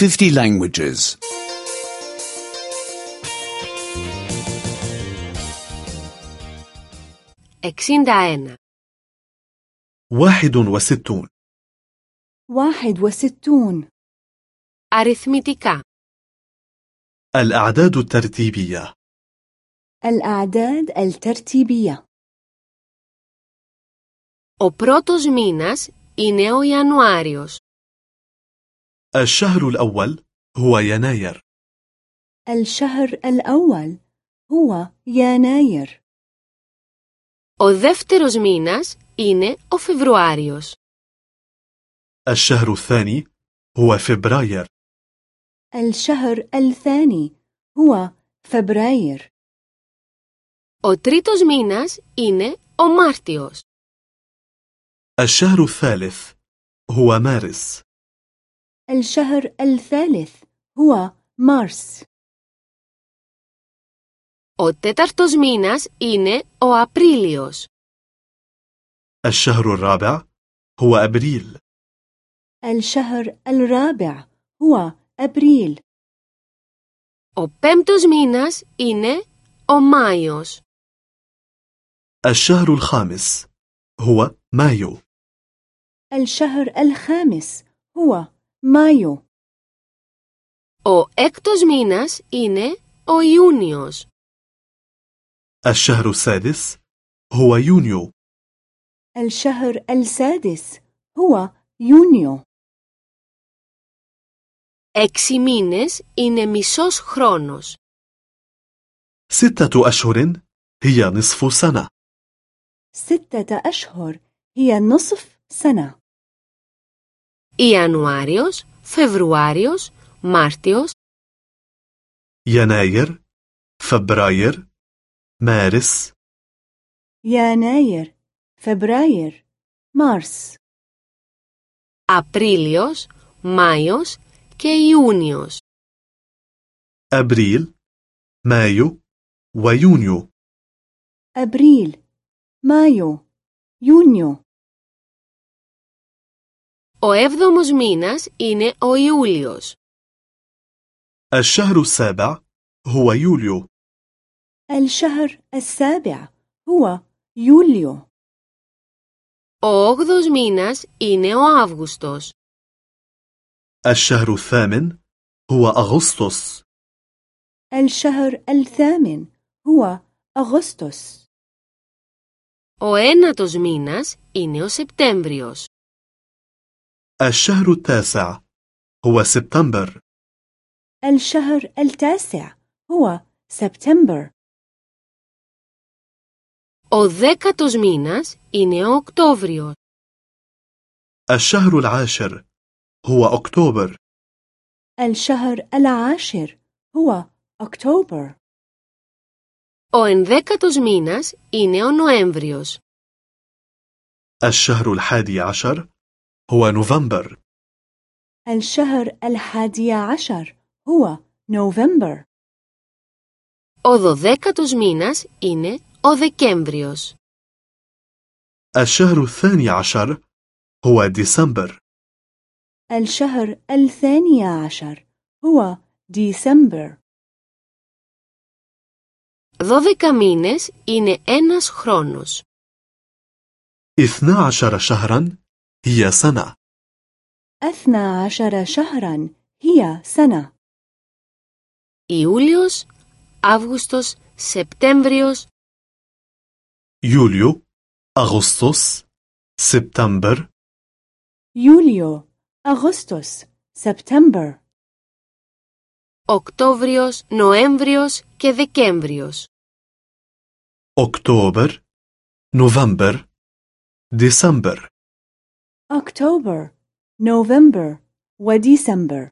50 languages. 61. واحد وستون واحد وستون Αριθμητικά. الأعداد الترتيبية الأعداد الترتيبية Ο πρώτος μήνας είναι ο Ιανουάριος. الشهر الأول هو يناير الشهر الأول هو يناير Ο δεύτερος μήνας είναι ο Φεβρουάριος. الشهر الثاني هو فبراير الشهر الثاني هو فبراير Ο τρίτος μήνας είναι ο Μάρτιος. الشهر الثالث هو مارس الشهر الثالث هو مارس Ο τέταρτος μήνας είναι ο Απρίλιος. الشهر الرابع هو أبريل الشهر الرابع هو أبريل Ο πέμπτος μήνας είναι ο Μάιος. الشهر الخامس هو مايو الشهر الخامس هو مايو Ο έκτος μήνας είναι ο Ιούνιος. الشهر السادس هو يونيو الشهر السادس هو يونيو Έξι μήνες είναι μισός χρόνος. ستة أشهر هي نصف سنة ستة أشهر هي نصف سنة Ιανουάριος, Φεβρουάριος, Μάρτιος, يناير فبراير مارس يناير فبراير مارس Απρίλιος, Μάιος και Ιούνιος. أبريل مايو ويونيو أبريل مايو يونيو Ο έβδομος μήνας είναι ο Ιούλιος. الشهر السابع هو يوليو الشهر السابع هو يوليو Ο όγδος μήνας είναι ο Αύγουστος. الشهر الثامن هو أغسطس الشهر الثامن هو أغسطس Ο ένατος μήνας είναι ο Σεπτέμβριος. الشهر التاسع هو سبتمبر الشهر التاسع هو سبتمبر Ο δέκατος μήνας είναι ο Οκτώβριος. الشهر العاشر هو أكتوبر الشهر العاشر هو أكتوبر Ο ενδέκατος μήνας είναι ο Νοέμβριος. الشهر الحادي عشر هو نوفمبر الشهر الحادي عشر هو نوفمبر Ο δωδέκατος μήνας είναι ο Δεκέμβριος. الشهر الثاني عشر هو ديسمبر الشهر الثاني عشر هو ديسمبر Δώδεκα μήνες είναι ένας χρόνος. اثنا عشر شهرا هي سنة أثنى عشر شهرا هي سنة Ιούλιος, Αύγουστος, Σεπτέμβριος, يوليو أغسطس سبتمبر يوليو أغسطس سبتمبر Οκτώβριος, Νοέμβριος και Δεκέμβριος. أكتوبر نوفمبر ديسمبر أكتوبر نوفمبر وديسمبر